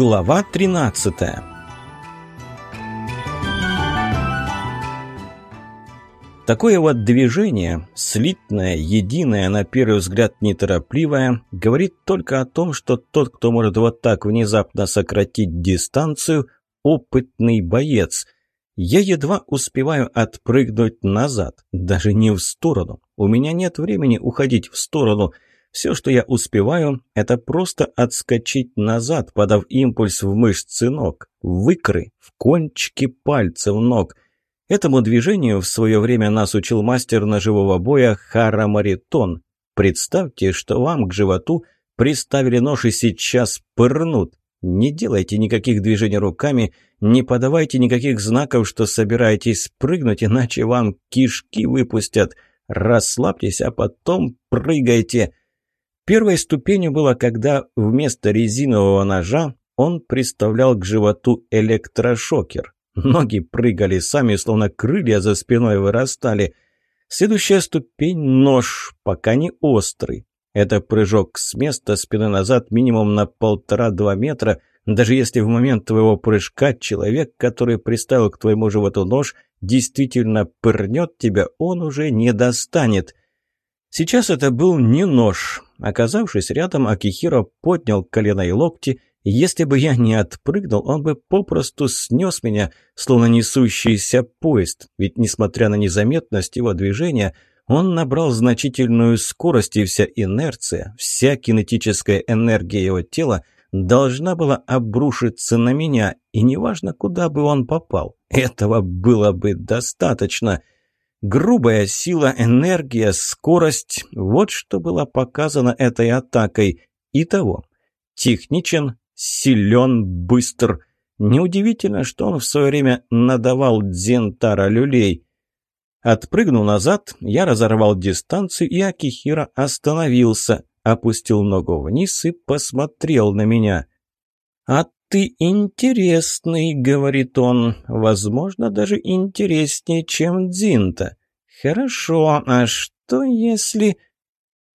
Глава 13 Такое вот движение, слитное, единое, на первый взгляд неторопливое, говорит только о том, что тот, кто может вот так внезапно сократить дистанцию, опытный боец. Я едва успеваю отпрыгнуть назад, даже не в сторону. У меня нет времени уходить в сторону – все, что я успеваю, это просто отскочить назад, подав импульс в мышцы ног, в икры, в кончики пальцев ног. Этому движению в свое время нас учил мастер ножевого боя Хара Маритон. Представьте, что вам к животу приставили нож и сейчас пырнут. Не делайте никаких движений руками, не подавайте никаких знаков, что собираетесь прыгнуть, иначе вам кишки выпустят. Расслабьтесь, а потом прыгайте. Первой ступенью было, когда вместо резинового ножа он приставлял к животу электрошокер. Ноги прыгали сами, словно крылья за спиной вырастали. Следующая ступень – нож, пока не острый. Это прыжок с места спины назад минимум на полтора-два метра, даже если в момент твоего прыжка человек, который приставил к твоему животу нож, действительно пырнет тебя, он уже не достанет. Сейчас это был не нож, Оказавшись рядом, Акихиро поднял колено и локти. Если бы я не отпрыгнул, он бы попросту снес меня, словно несущийся поезд. Ведь, несмотря на незаметность его движения, он набрал значительную скорость, и вся инерция, вся кинетическая энергия его тела должна была обрушиться на меня, и неважно, куда бы он попал, этого было бы достаточно – Грубая сила, энергия, скорость – вот что было показано этой атакой. И того, техничен, силен, быстр. Неудивительно, что он в свое время надавал дзентара люлей. Отпрыгнул назад, я разорвал дистанцию, и Акихира остановился, опустил ногу вниз и посмотрел на меня. «А ты интересный», — говорит он. «Возможно, даже интереснее, чем Дзинта». «Хорошо, а что если...»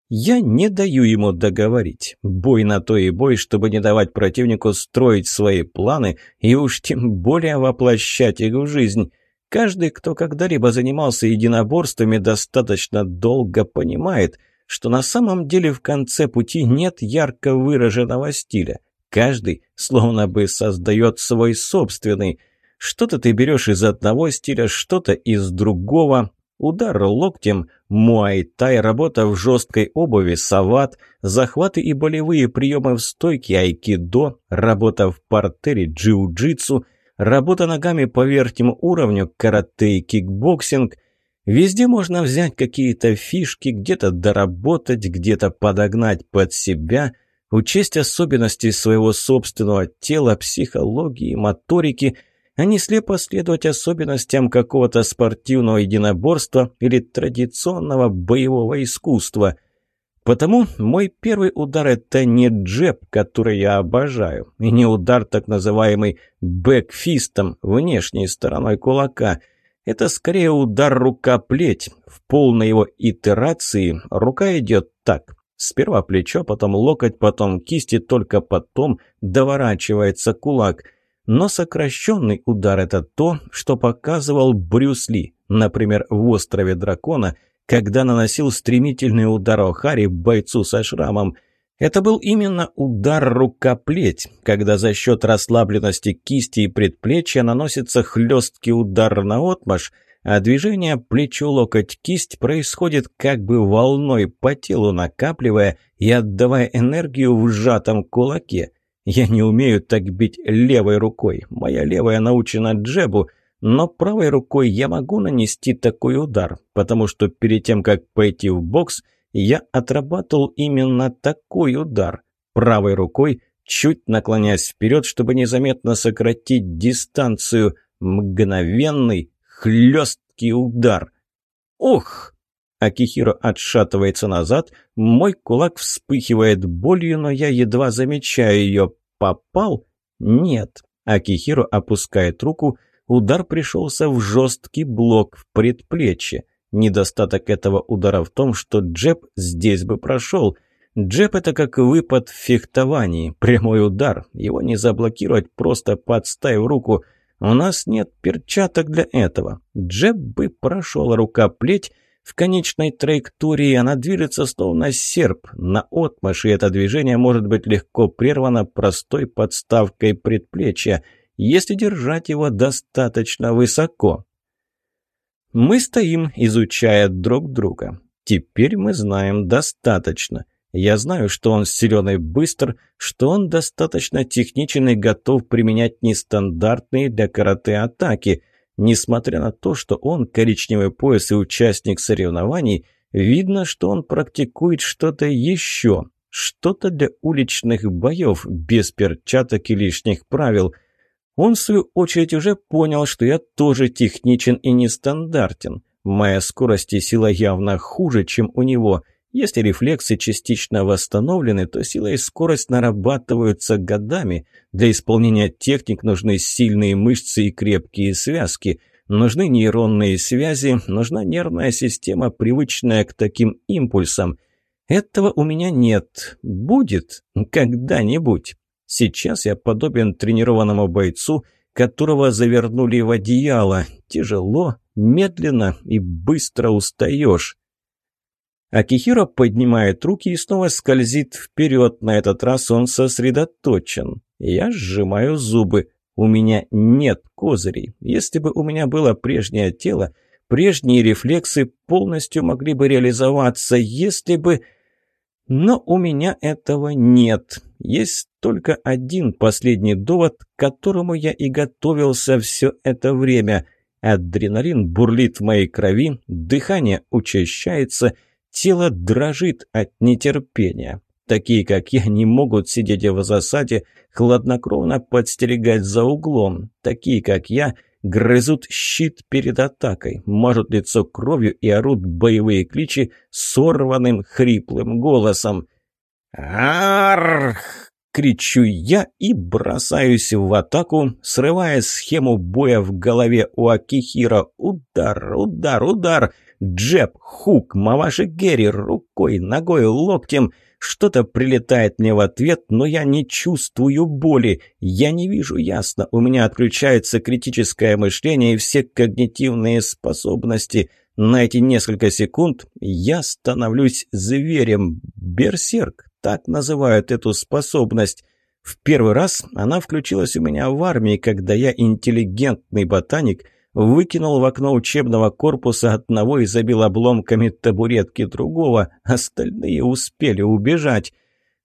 Я не даю ему договорить. Бой на то и бой, чтобы не давать противнику строить свои планы и уж тем более воплощать их в жизнь. Каждый, кто когда-либо занимался единоборствами, достаточно долго понимает, что на самом деле в конце пути нет ярко выраженного стиля. Каждый словно бы создает свой собственный. Что-то ты берешь из одного стиля, что-то из другого. Удар локтем, муай-тай, работа в жесткой обуви, сават, захваты и болевые приемы в стойке, айкидо, работа в партере, джиу-джитсу, работа ногами по верхнему уровню, карате и кикбоксинг. Везде можно взять какие-то фишки, где-то доработать, где-то подогнать под себя – Учесть особенности своего собственного тела, психологии, моторики, а не слепо следовать особенностям какого-то спортивного единоборства или традиционного боевого искусства. Потому мой первый удар – это не джеб, который я обожаю, и не удар так называемый бэкфистом, внешней стороной кулака – это скорее удар рука-плеть. В полной его итерации рука идет так. Сперва плечо, потом локоть, потом кисть и только потом доворачивается кулак. Но сокращенный удар – это то, что показывал Брюс Ли, например, в «Острове дракона», когда наносил стремительный удар Охари бойцу со шрамом. Это был именно удар рукоплеть, когда за счет расслабленности кисти и предплечья наносится хлесткий удар на отмаш, а движение плечо-локоть-кисть происходит как бы волной по телу накапливая и отдавая энергию в сжатом кулаке. Я не умею так бить левой рукой, моя левая научена джебу, но правой рукой я могу нанести такой удар, потому что перед тем, как пойти в бокс, я отрабатывал именно такой удар, правой рукой, чуть наклоняясь вперед, чтобы незаметно сократить дистанцию, мгновенный, Хлесткий удар. Ох! Акихиро отшатывается назад, мой кулак вспыхивает болью, но я едва замечаю ее. Попал? Нет. Акихиро опускает руку, удар пришелся в жесткий блок в предплечье. Недостаток этого удара в том, что джеб здесь бы прошел. Джеб – это как выпад в фехтовании, прямой удар. Его не заблокировать, просто подставив руку – у нас нет перчаток для этого. Джеб бы прошел рукоплеть, в конечной траектории она движется словно серп. На отмаши это движение может быть легко прервано простой подставкой предплечья, если держать его достаточно высоко. Мы стоим, изучая друг друга. Теперь мы знаем достаточно. Я знаю, что он силен и быстр, что он достаточно техничен и готов применять нестандартные для карате атаки. Несмотря на то, что он коричневый пояс и участник соревнований, видно, что он практикует что-то еще, что-то для уличных боев, без перчаток и лишних правил. Он, в свою очередь, уже понял, что я тоже техничен и нестандартен. Моя скорость и сила явно хуже, чем у него – если рефлексы частично восстановлены, то сила и скорость нарабатываются годами. Для исполнения техник нужны сильные мышцы и крепкие связки. Нужны нейронные связи, нужна нервная система, привычная к таким импульсам. Этого у меня нет. Будет когда-нибудь. Сейчас я подобен тренированному бойцу, которого завернули в одеяло. Тяжело, медленно и быстро устаешь. Акихиро поднимает руки и снова скользит вперед. На этот раз он сосредоточен. Я сжимаю зубы. У меня нет козырей. Если бы у меня было прежнее тело, прежние рефлексы полностью могли бы реализоваться, если бы... Но у меня этого нет. Есть только один последний довод, к которому я и готовился все это время. Адреналин бурлит в моей крови, дыхание учащается, Тело дрожит от нетерпения. Такие, как я, не могут сидеть в засаде, хладнокровно подстерегать за углом. Такие, как я, грызут щит перед атакой, мажут лицо кровью и орут боевые кличи сорванным хриплым голосом. «Арх!» — кричу я и бросаюсь в атаку, срывая схему боя в голове у Акихира. «Удар! Удар! Удар!» Джеб, хук, маваши Герри, рукой, ногой, локтем. Что-то прилетает мне в ответ, но я не чувствую боли. Я не вижу ясно. У меня отключается критическое мышление и все когнитивные способности. На эти несколько секунд я становлюсь зверем. Берсерк, так называют эту способность. В первый раз она включилась у меня в армии, когда я, интеллигентный ботаник, выкинул в окно учебного корпуса одного и забил обломками табуретки другого, остальные успели убежать.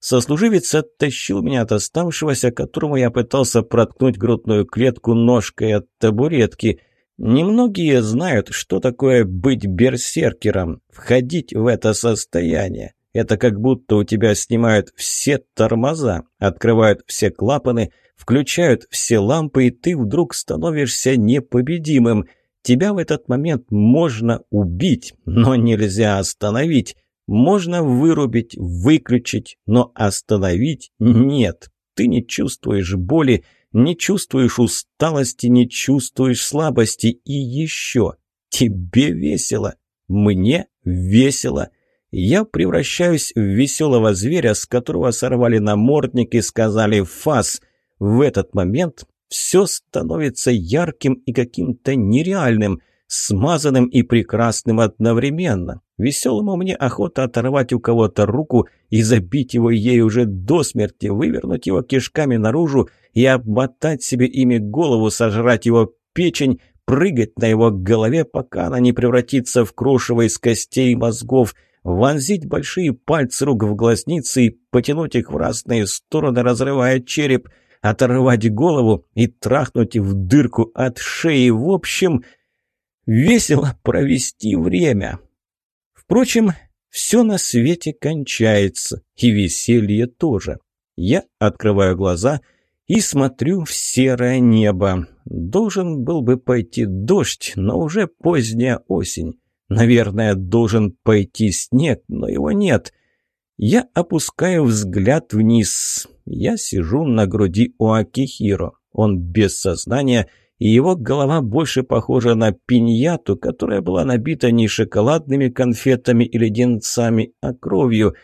Сослуживец оттащил меня от оставшегося, которому я пытался проткнуть грудную клетку ножкой от табуретки. Немногие знают, что такое быть берсеркером, входить в это состояние. Это как будто у тебя снимают все тормоза, открывают все клапаны – Включают все лампы, и ты вдруг становишься непобедимым. Тебя в этот момент можно убить, но нельзя остановить. Можно вырубить, выключить, но остановить нет. Ты не чувствуешь боли, не чувствуешь усталости, не чувствуешь слабости. И еще, тебе весело, мне весело. Я превращаюсь в веселого зверя, с которого сорвали намордник и сказали «фас». В этот момент все становится ярким и каким-то нереальным, смазанным и прекрасным одновременно. Веселому мне охота оторвать у кого-то руку и забить его ей уже до смерти, вывернуть его кишками наружу и обмотать себе ими голову, сожрать его печень, прыгать на его голове, пока она не превратится в крошево из костей и мозгов, вонзить большие пальцы рук в глазницы и потянуть их в разные стороны, разрывая череп – оторвать голову и трахнуть в дырку от шеи. В общем, весело провести время. Впрочем, все на свете кончается, и веселье тоже. Я открываю глаза и смотрю в серое небо. Должен был бы пойти дождь, но уже поздняя осень. Наверное, должен пойти снег, но его нет. Я опускаю взгляд вниз. Я сижу на груди у Акихиро. Он без сознания, и его голова больше похожа на пиньяту, которая была набита не шоколадными конфетами или леденцами, а кровью.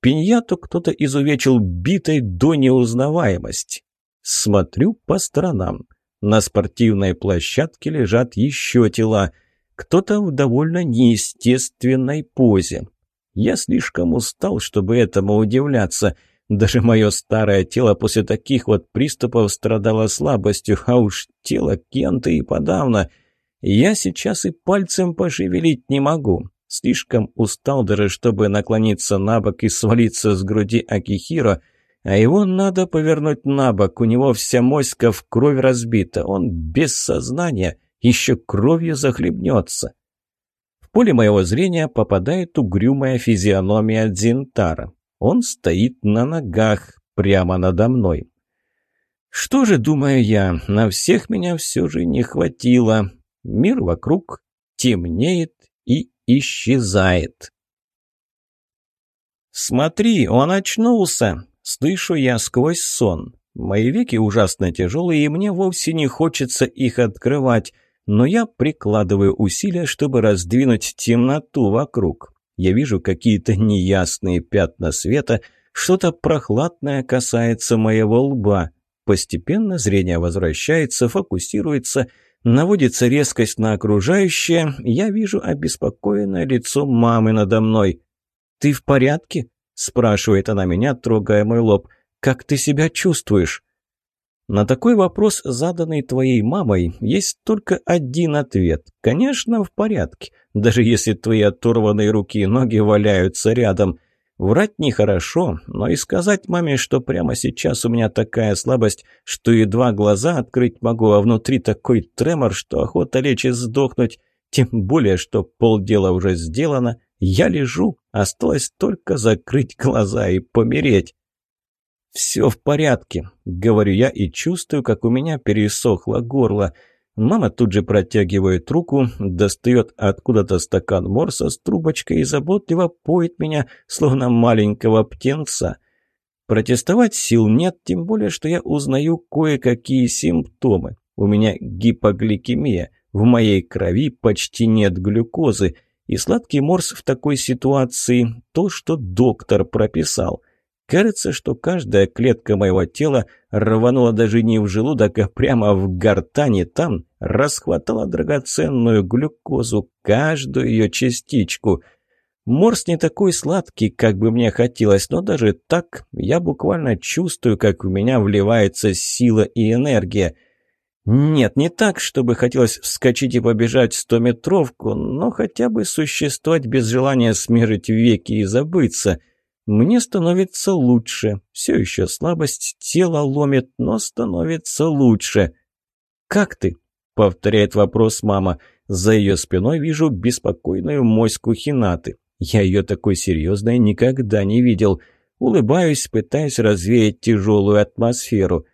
Пиньяту кто-то изувечил битой до неузнаваемости. Смотрю по сторонам. На спортивной площадке лежат еще тела. Кто-то в довольно неестественной позе. Я слишком устал, чтобы этому удивляться. Даже мое старое тело после таких вот приступов страдало слабостью, а уж тело Кента и подавно. Я сейчас и пальцем пошевелить не могу. Слишком устал даже, чтобы наклониться на бок и свалиться с груди Акихиро, а его надо повернуть на бок, у него вся моська в кровь разбита, он без сознания, еще кровью захлебнется поле моего зрения попадает угрюмая физиономия Дзинтара. Он стоит на ногах, прямо надо мной. Что же, думаю я, на всех меня все же не хватило. Мир вокруг темнеет и исчезает. «Смотри, он очнулся!» — слышу я сквозь сон. Мои веки ужасно тяжелые, и мне вовсе не хочется их открывать — но я прикладываю усилия, чтобы раздвинуть темноту вокруг. Я вижу какие-то неясные пятна света, что-то прохладное касается моего лба. Постепенно зрение возвращается, фокусируется, наводится резкость на окружающее. Я вижу обеспокоенное лицо мамы надо мной. «Ты в порядке?» – спрашивает она меня, трогая мой лоб. «Как ты себя чувствуешь?» На такой вопрос, заданный твоей мамой, есть только один ответ. Конечно, в порядке, даже если твои оторванные руки и ноги валяются рядом. Врать нехорошо, но и сказать маме, что прямо сейчас у меня такая слабость, что едва глаза открыть могу, а внутри такой тремор, что охота лечь и сдохнуть. Тем более, что полдела уже сделано, я лежу, осталось только закрыть глаза и помереть. «Все в порядке», — говорю я и чувствую, как у меня пересохло горло. Мама тут же протягивает руку, достает откуда-то стакан морса с трубочкой и заботливо поет меня, словно маленького птенца. Протестовать сил нет, тем более, что я узнаю кое-какие симптомы. У меня гипогликемия, в моей крови почти нет глюкозы, и сладкий морс в такой ситуации – то, что доктор прописал – Кажется, что каждая клетка моего тела рванула даже не в желудок, а прямо в гортани там, расхватала драгоценную глюкозу, каждую ее частичку. Морс не такой сладкий, как бы мне хотелось, но даже так я буквально чувствую, как в меня вливается сила и энергия. Нет, не так, чтобы хотелось вскочить и побежать стометровку, но хотя бы существовать без желания смежить веки и забыться. Мне становится лучше. Все еще слабость тело ломит, но становится лучше. «Как ты?» — повторяет вопрос мама. За ее спиной вижу беспокойную моську Хинаты. Я ее такой серьезной никогда не видел. Улыбаюсь, пытаясь развеять тяжелую атмосферу.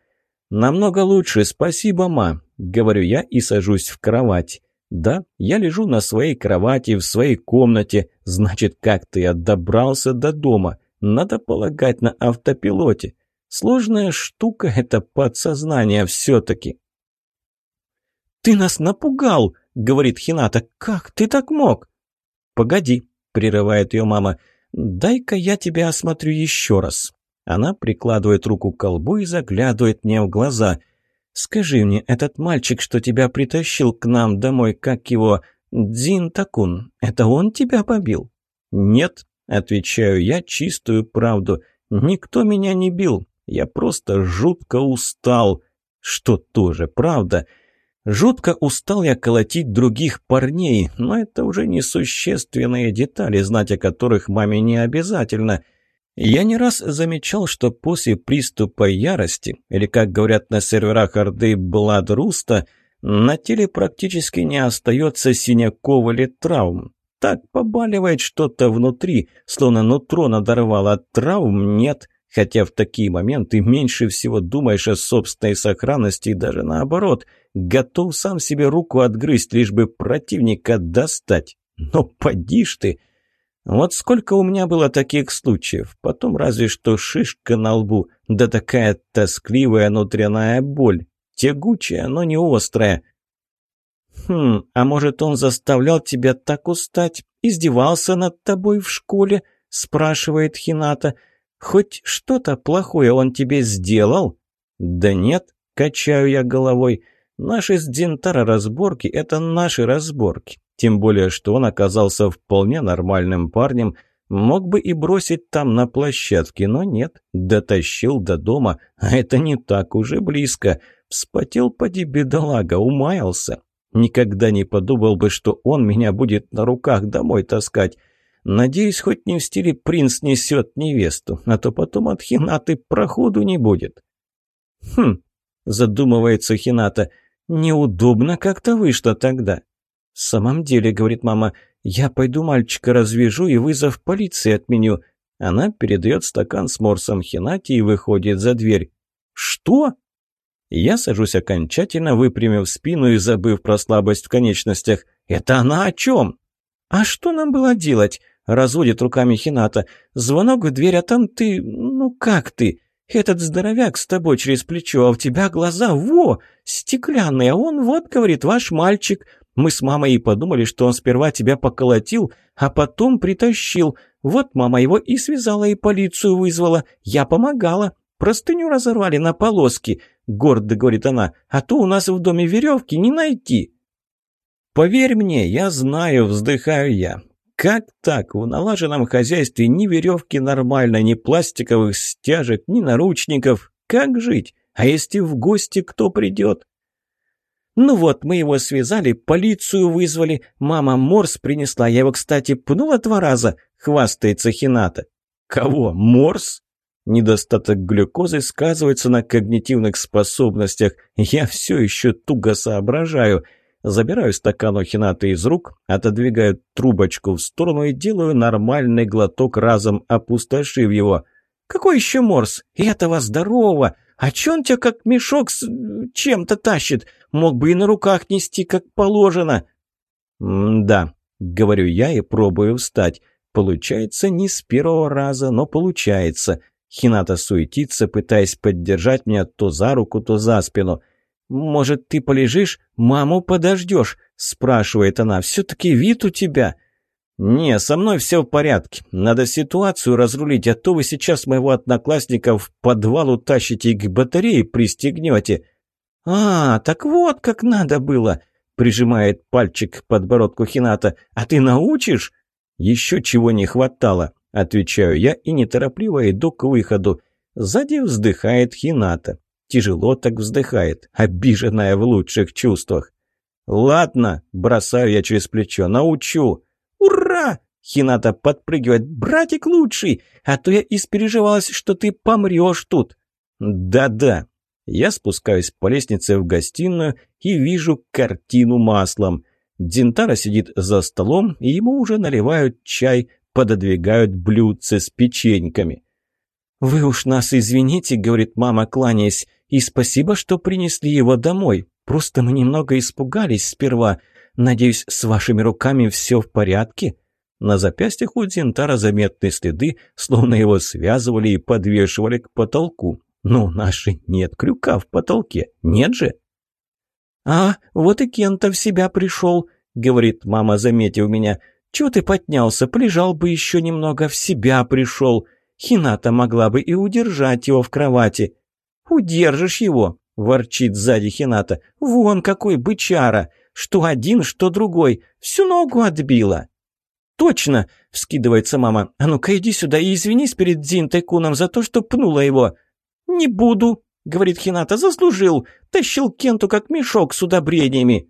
«Намного лучше, спасибо, ма», — говорю я и сажусь в кровать. «Да, я лежу на своей кровати, в своей комнате. Значит, как ты отдобрался до дома?» Надо полагать на автопилоте. Сложная штука — это подсознание все-таки. «Ты нас напугал!» — говорит Хината. «Как ты так мог?» «Погоди», — прерывает ее мама. «Дай-ка я тебя осмотрю еще раз». Она прикладывает руку к колбу и заглядывает мне в глаза. «Скажи мне, этот мальчик, что тебя притащил к нам домой, как его... Дзин Такун, это он тебя побил?» «Нет», Отвечаю я чистую правду. Никто меня не бил. Я просто жутко устал. Что тоже правда. Жутко устал я колотить других парней, но это уже несущественные детали, знать о которых маме не обязательно. Я не раз замечал, что после приступа ярости, или, как говорят на серверах Орды, Бладруста, на теле практически не остается синяков или травм. Так побаливает что-то внутри, словно нутро надорвало от травм, нет. Хотя в такие моменты меньше всего думаешь о собственной сохранности и даже наоборот. Готов сам себе руку отгрызть, лишь бы противника достать. Но поди ж ты! Вот сколько у меня было таких случаев. Потом разве что шишка на лбу, да такая тоскливая внутренняя боль. Тягучая, но не острая. «Хм, а может, он заставлял тебя так устать? Издевался над тобой в школе?» – спрашивает Хината. «Хоть что-то плохое он тебе сделал?» «Да нет», – качаю я головой. «Наши с Дзинтара разборки – это наши разборки. Тем более, что он оказался вполне нормальным парнем. Мог бы и бросить там на площадке, но нет. Дотащил до дома, а это не так уже близко. Вспотел поди бедолага, умаялся. Никогда не подумал бы, что он меня будет на руках домой таскать. Надеюсь, хоть не в стиле принц несет невесту, а то потом от Хинаты проходу не будет. Хм, задумывается Хината, неудобно как-то вышло тогда. В самом деле, говорит мама, я пойду мальчика развяжу и вызов полиции отменю. Она передает стакан с морсом Хинате и выходит за дверь. Что? Я сажусь окончательно, выпрямив спину и забыв про слабость в конечностях. «Это она о чем?» «А что нам было делать?» — разводит руками Хината. «Звонок в дверь, а там ты... ну как ты? Этот здоровяк с тобой через плечо, а у тебя глаза, во, стеклянные, а он вот, говорит, ваш мальчик. Мы с мамой и подумали, что он сперва тебя поколотил, а потом притащил. Вот мама его и связала, и полицию вызвала. Я помогала. Простыню разорвали на полоски», — гордо говорит она, «а то у нас в доме веревки не найти». «Поверь мне, я знаю», — вздыхаю я. «Как так? В налаженном хозяйстве ни веревки нормально, ни пластиковых стяжек, ни наручников. Как жить? А если в гости кто придет?» «Ну вот, мы его связали, полицию вызвали. Мама Морс принесла, я его, кстати, пнула два раза», — хвастается Хината. «Кого? Морс?» Недостаток глюкозы сказывается на когнитивных способностях. Я все еще туго соображаю. Забираю стакан охината из рук, отодвигаю трубочку в сторону и делаю нормальный глоток, разом опустошив его. «Какой еще морс? И этого здорового! А че он тебя как мешок с э, чем-то тащит? Мог бы и на руках нести, как положено!» «Да», — говорю я и пробую встать. «Получается не с первого раза, но получается. Хината суетится, пытаясь поддержать меня то за руку, то за спину. «Может, ты полежишь? Маму подождешь?» – спрашивает она. «Все-таки вид у тебя». «Не, со мной все в порядке. Надо ситуацию разрулить, а то вы сейчас моего одноклассника в подвал утащите и к батарее пристегнете». «А, так вот как надо было!» – прижимает пальчик к подбородку Хината. «А ты научишь?» «Еще чего не хватало. Отвечаю я и неторопливо иду к выходу. Сзади вздыхает Хината. Тяжело так вздыхает, обиженная в лучших чувствах. «Ладно», – бросаю я через плечо, – «научу». «Ура!» – Хината подпрыгивает. «Братик лучший! А то я испереживалась, что ты помрешь тут!» «Да-да!» Я спускаюсь по лестнице в гостиную и вижу картину маслом. Дентара сидит за столом, и ему уже наливают чай, пододвигают блюдце с печеньками. «Вы уж нас извините», — говорит мама, кланяясь, — «и спасибо, что принесли его домой. Просто мы немного испугались сперва. Надеюсь, с вашими руками все в порядке?» На запястьях у Дзинтара заметны следы, словно его связывали и подвешивали к потолку. «Но у нашей нет крюка в потолке, нет же?» «А, вот и Кента в себя пришел», — говорит мама, заметив меня. Чего ты поднялся? Полежал бы еще немного, в себя пришел. Хината могла бы и удержать его в кровати. Удержишь его, ворчит сзади Хината. Вон какой бычара! Что один, что другой. Всю ногу отбила. «Точно!» – вскидывается мама. «А ну-ка иди сюда и извинись перед Зин Тайкуном за то, что пнула его!» «Не буду!» – говорит Хината. «Заслужил! Тащил Кенту как мешок с удобрениями!»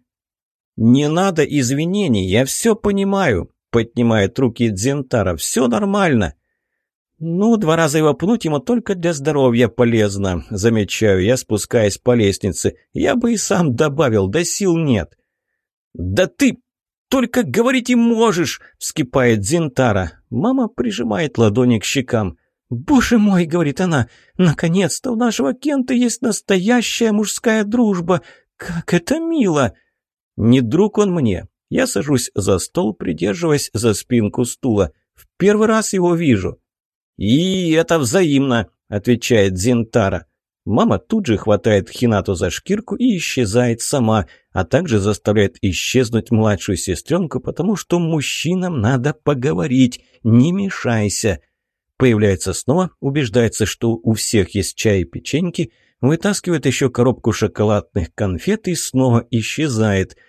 «Не надо извинений, я все понимаю!» поднимает руки Дзентара. «Все нормально!» «Ну, два раза его пнуть ему только для здоровья полезно», — замечаю я, спускаясь по лестнице. «Я бы и сам добавил, да сил нет». «Да ты только говорить и можешь!» — вскипает Дзентара. Мама прижимает ладони к щекам. «Боже мой!» — говорит она. «Наконец-то у нашего Кента есть настоящая мужская дружба! Как это мило!» «Не друг он мне, я сажусь за стол, придерживаясь за спинку стула. В первый раз его вижу. «И это взаимно», — отвечает Зинтара. Мама тут же хватает Хинату за шкирку и исчезает сама, а также заставляет исчезнуть младшую сестренку, потому что мужчинам надо поговорить, не мешайся. Появляется снова, убеждается, что у всех есть чай и печеньки, вытаскивает еще коробку шоколадных конфет и снова исчезает —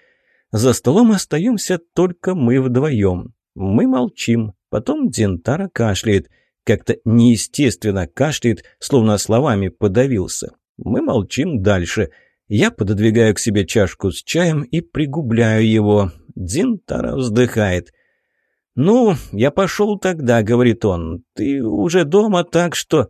за столом остаемся только мы вдвоем. Мы молчим. Потом Дентара кашляет. Как-то неестественно кашляет, словно словами подавился. Мы молчим дальше. Я пододвигаю к себе чашку с чаем и пригубляю его. Дентара вздыхает. «Ну, я пошел тогда», — говорит он. «Ты уже дома, так что...»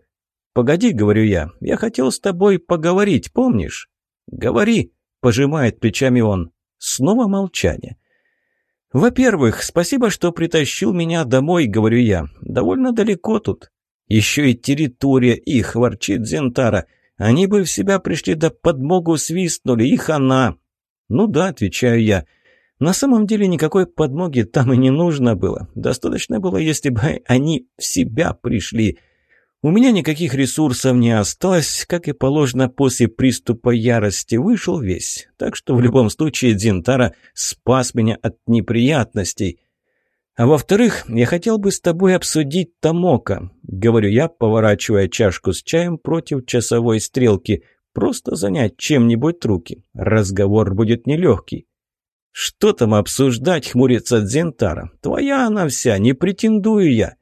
«Погоди», — говорю я. «Я хотел с тобой поговорить, помнишь?» «Говори», — пожимает плечами он. Снова молчание. «Во-первых, спасибо, что притащил меня домой», — говорю я. «Довольно далеко тут. Еще и территория их», — ворчит Зентара. «Они бы в себя пришли, да подмогу свистнули, их она». «Ну да», — отвечаю я. «На самом деле никакой подмоги там и не нужно было. Достаточно было, если бы они в себя пришли. У меня никаких ресурсов не осталось, как и положено после приступа ярости, вышел весь. Так что в любом случае Дзинтара спас меня от неприятностей. А во-вторых, я хотел бы с тобой обсудить Тамока, говорю я, поворачивая чашку с чаем против часовой стрелки. Просто занять чем-нибудь руки. Разговор будет нелегкий. «Что там обсуждать?» — хмурится Дзентара. «Твоя она вся, не претендую я».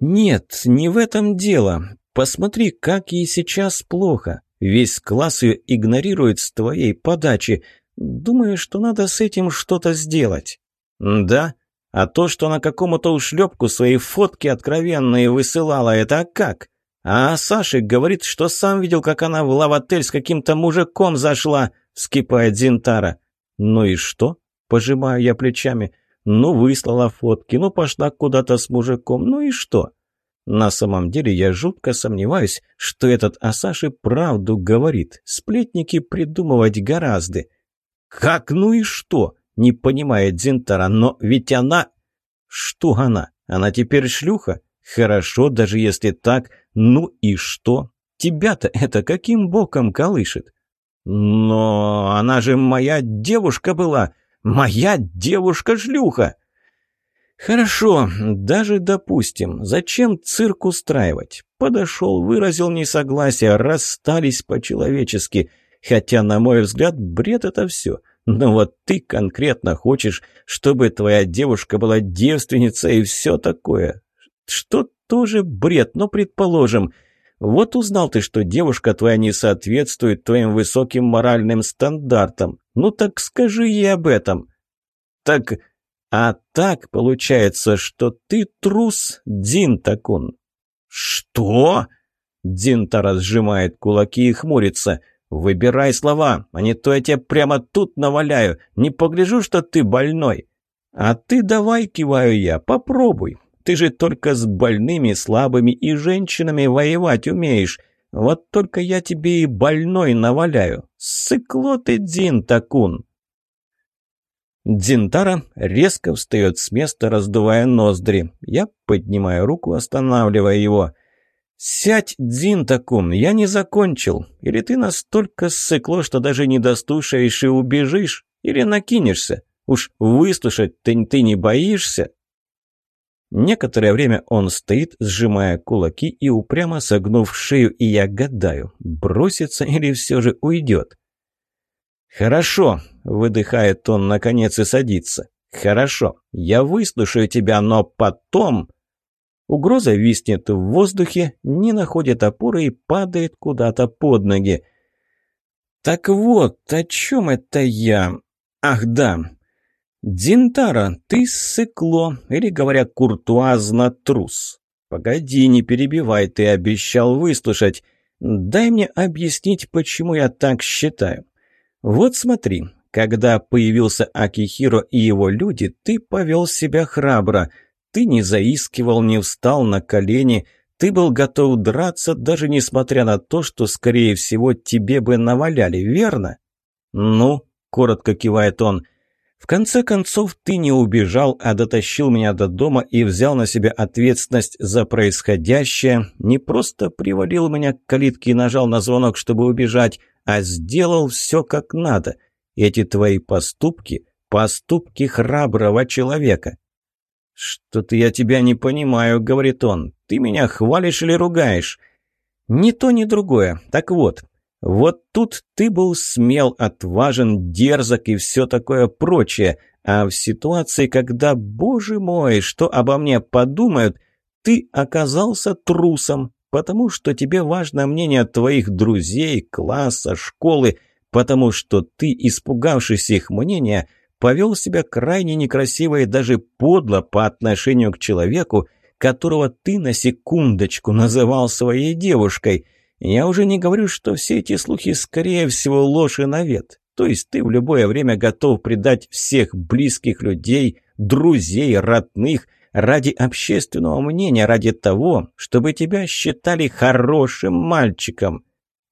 «Нет, не в этом дело. Посмотри, как ей сейчас плохо. Весь класс ее игнорирует с твоей подачи. Думаю, что надо с этим что-то сделать». «Да? А то, что на какому-то ушлепку свои фотки откровенные высылала, это как?» «А Саша говорит, что сам видел, как она в лав-отель с каким-то мужиком зашла», — вскипает Зинтара. «Ну и что?» — пожимаю я плечами. Ну, выслала фотки, ну, пошла куда-то с мужиком, ну и что? На самом деле я жутко сомневаюсь, что этот Асаши правду говорит. Сплетники придумывать гораздо. Как, ну и что? Не понимает Зинтара, но ведь она... Что она? Она теперь шлюха? Хорошо, даже если так, ну и что? Тебя-то это каким боком колышет? Но она же моя девушка была, «Моя девушка-шлюха!» «Хорошо, даже допустим. Зачем цирк устраивать?» Подошел, выразил несогласие, расстались по-человечески. Хотя, на мой взгляд, бред это все. Но вот ты конкретно хочешь, чтобы твоя девушка была девственница и все такое. Что тоже бред, но предположим. Вот узнал ты, что девушка твоя не соответствует твоим высоким моральным стандартам. Ну так скажи ей об этом. Так, а так получается, что ты трус, Дин Такун. Что? Динта разжимает кулаки и хмурится. Выбирай слова, а не то я тебя прямо тут наваляю. Не погляжу, что ты больной. А ты давай, киваю я, попробуй. Ты же только с больными, слабыми и женщинами воевать умеешь. Вот только я тебе и больной наваляю. Сыкло ты, Дин Такун!» Динтара резко встает с места, раздувая ноздри. Я поднимаю руку, останавливая его. «Сядь, Дин Такун, я не закончил. Или ты настолько сыкло, что даже не дослушаешь и убежишь, или накинешься. Уж выслушать ты, ты не боишься?» Некоторое время он стоит, сжимая кулаки и упрямо согнув шею, и я гадаю, бросится или все же уйдет. «Хорошо», — выдыхает он наконец и садится. «Хорошо, я выслушаю тебя, но потом...» Угроза виснет в воздухе, не находит опоры и падает куда-то под ноги. «Так вот, о чем это я?» «Ах да, «Динтара, ты сыкло, или, говоря куртуазно, трус. Погоди, не перебивай, ты обещал выслушать. Дай мне объяснить, почему я так считаю. Вот смотри, когда появился Акихиро и его люди, ты повел себя храбро. Ты не заискивал, не встал на колени». Ты был готов драться, даже несмотря на то, что, скорее всего, тебе бы наваляли, верно? Ну, коротко кивает он, в конце концов, ты не убежал, а дотащил меня до дома и взял на себя ответственность за происходящее. Не просто привалил меня к калитке и нажал на звонок, чтобы убежать, а сделал все как надо. Эти твои поступки – поступки храброго человека. «Что-то я тебя не понимаю», – говорит он. «Ты меня хвалишь или ругаешь?» «Ни то, ни другое. Так вот, вот тут ты был смел, отважен, дерзок и все такое прочее. А в ситуации, когда, боже мой, что обо мне подумают, ты оказался трусом, потому что тебе важно мнение твоих друзей, класса, школы, потому что ты, испугавшись их мнения, повел себя крайне некрасиво и даже подло по отношению к человеку, которого ты на секундочку называл своей девушкой – я уже не говорю, что все эти слухи, скорее всего, ложь и навет. То есть ты в любое время готов предать всех близких людей, друзей, родных, ради общественного мнения, ради того, чтобы тебя считали хорошим мальчиком.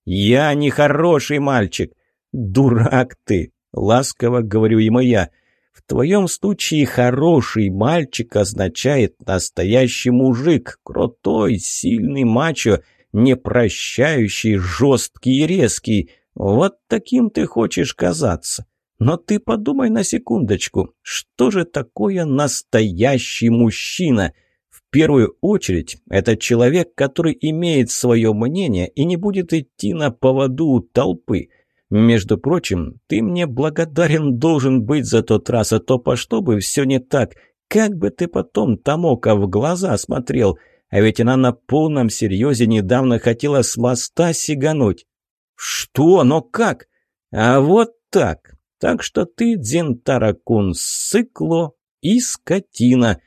Я не хороший мальчик. Дурак ты, ласково говорю ему я. В твоем случае хороший мальчик означает настоящий мужик, крутой, сильный мачо, непрощающий, жесткий и резкий. Вот таким ты хочешь казаться. Но ты подумай на секундочку, что же такое настоящий мужчина? В первую очередь, это человек, который имеет свое мнение и не будет идти на поводу у толпы. Между прочим, ты мне благодарен должен быть за тот раз, а то по что бы все не так. Как бы ты потом Тамока в глаза смотрел – а ведь она на полном серьезе недавно хотела с моста сигануть. Что? Но как? А вот так. Так что ты, Дзентаракун, сыкло и скотина.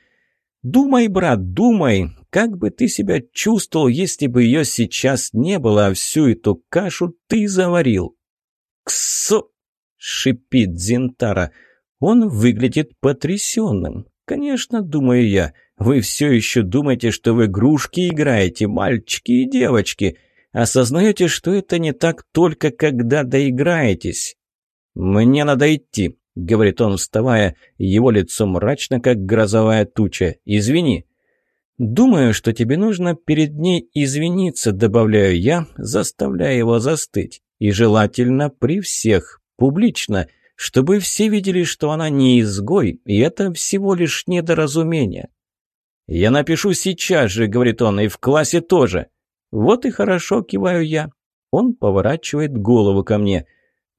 Думай, брат, думай, как бы ты себя чувствовал, если бы ее сейчас не было, а всю эту кашу ты заварил. Ксо! шипит Дзентара. Он выглядит потрясенным. Конечно, думаю я. Вы все еще думаете, что в игрушки играете, мальчики и девочки. Осознаете, что это не так только когда доиграетесь. «Мне надо идти», — говорит он, вставая. Его лицо мрачно, как грозовая туча. «Извини». «Думаю, что тебе нужно перед ней извиниться», — добавляю я, заставляя его застыть. «И желательно при всех, публично, чтобы все видели, что она не изгой, и это всего лишь недоразумение». «Я напишу сейчас же», — говорит он, — «и в классе тоже». «Вот и хорошо», — киваю я. Он поворачивает голову ко мне.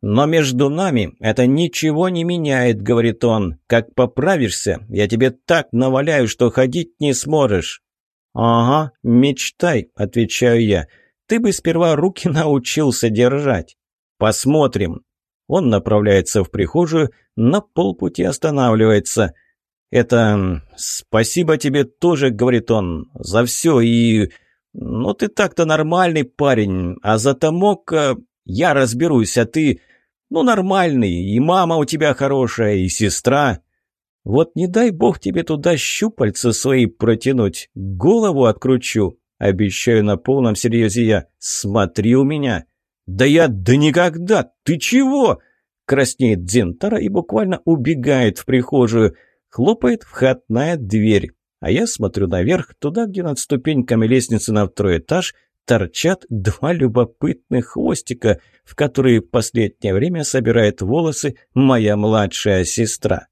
«Но между нами это ничего не меняет», — говорит он. «Как поправишься, я тебе так наваляю, что ходить не сможешь». «Ага, мечтай», — отвечаю я. «Ты бы сперва руки научился держать». «Посмотрим». Он направляется в прихожую, на полпути останавливается — это... Спасибо тебе тоже, говорит он, за все и... Ну, ты так-то нормальный парень, а за томок э, я разберусь, а ты... Ну, нормальный, и мама у тебя хорошая, и сестра. Вот не дай бог тебе туда щупальца свои протянуть, голову откручу. Обещаю на полном серьезе я. Смотри у меня. Да я... Да никогда! Ты чего? Краснеет Дзентара и буквально убегает в прихожую. Хлопает входная дверь, а я смотрю наверх, туда, где над ступеньками лестницы на второй этаж торчат два любопытных хвостика, в которые последнее время собирает волосы моя младшая сестра.